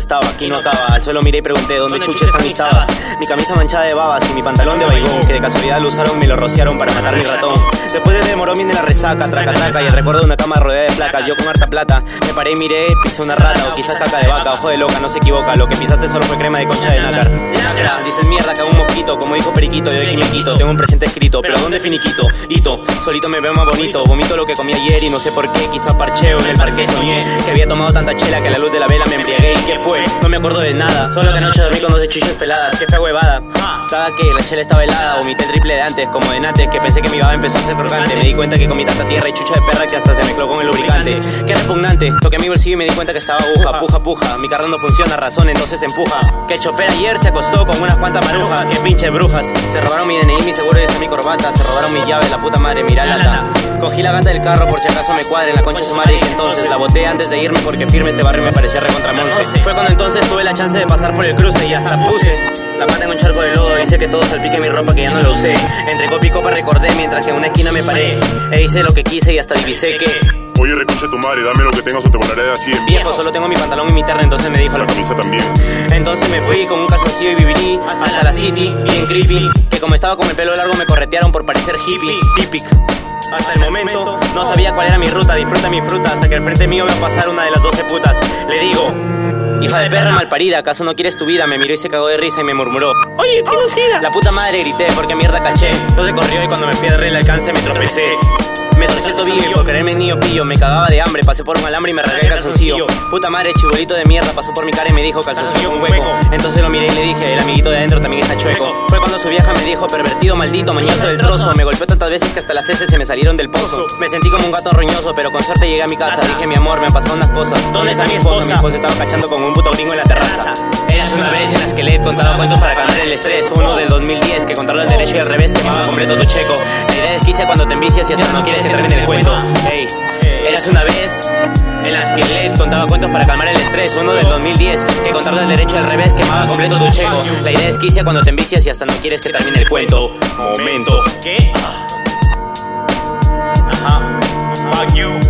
estaba, aquí no acaba. Al suelo miré y pregunté dónde chuches están mis tabas. Mi camisa manchada de babas y mi pantalón de baigón, que de casualidad lo usaron y me lo rociaron para matar mi ratón. Después de demoró viene la resaca, traca traca y el recuerdo de una cama rodeada de placas. Yo con harta plata, me paré y miré, pisé una rata o quizás caca de vaca, ojo de loca, no se equivoca. Lo que pisaste solo fue crema de concha de nácar. Dicen mierda que hago un mosquito, como dijo Periquito, yo de quito. Tengo un presente escrito, pero ¿dónde finiquito? Hito, solito me veo más bonito. Vomito lo que comí ayer y no sé por qué, quizá parcheo en el parque soñé que había tomado tanta chela que a la luz de la vela me embriagué. ¿Y qué fue? No me acuerdo de nada, solo que anoche dormí con dos chuchas peladas. Qué fea huevada. Cada que la chela estaba helada, vomité el triple de antes, como de nates, que pensé que mi baba empezó a ser crocante. Me di cuenta que comí tanta tierra y chucha de perra que hasta se mezcló con el lubricante. Qué repugnante. Toqué mi bolsillo y me di cuenta que estaba aguja, puja, puja. Mi carro no funciona, razón, entonces empuja. Que el chofer ayer se acostó con unas cuantas marujas. Qué pinche brujas. Se robaron mi DNI, mi seguro y mi corbata. Se robaron mi llave, la puta madre, mira lata. Cogí la gata del carro por si acaso me cuadre en la concha de su madre y entonces la boté antes de irme porque firme este barrio me parecía recontra monce. Fue cuando entonces tuve la chance de pasar por el cruce y hasta puse la pata en un charco de lodo. Hice que todo salpique mi ropa que ya no la usé. Entre copa y copa recordé mientras que en una esquina me paré. E hice lo que quise y hasta divisé que. Oye, reconcha tu madre, dame lo que tengas o te volaré de así. Viejo, solo tengo mi pantalón y mi terna, entonces me dijo la camisa también. Entonces me fui con un calzoncillo y vivirí hasta la city, bien creepy. Que como estaba con el pelo largo me corretearon por parecer hippie, típico. Hasta el momento no sabía cuál era mi ruta, disfruta mi fruta hasta que al frente mío va a pasar una de las doce putas. Le digo, hija de perra malparida, ¿acaso no quieres tu vida? Me miró y se cagó de risa y me murmuró, oye, tengo sida. La puta madre grité porque mierda caché. Entonces corrió y cuando me fui a darle el alcance me tropecé. Me tobillo y por quererme niño pillo. Me cagaba de hambre, pasé por un alambre y me rasgué el calzoncillo. Puta madre, chibolito de mierda pasó por mi cara y me dijo calzoncillo un hueco Entonces lo miré y le dije, el amiguito de adentro también está chueco Fue cuando su vieja me dijo, pervertido, maldito, mañoso del trozo Me golpeó tantas veces que hasta las heces se me salieron del pozo. Me sentí como un gato roñoso, pero con suerte llegué a mi casa. Dije, mi amor, me han pasado unas cosas ¿Dónde está mi esposa? Mi esposa estaba cachando con un puto gringo en la terraza. Eras una vez en las que le contaba cuentos para calmar el estrés. Uno del 2010 que contarlo al derecho y al revés quemaba completo tu checo La idea es que cuando te envicias y hasta no quieres que termine el cuento Hey, eras una vez en las que Led contaba cuentos para calmar el estrés. Uno del 2010 que contarlo del derecho al revés quemaba completo tu checo. La idea es quicia cuando te envicias y hasta no quieres que termine el cuento. Momento. ¿Qué? Ajá. Fuck you.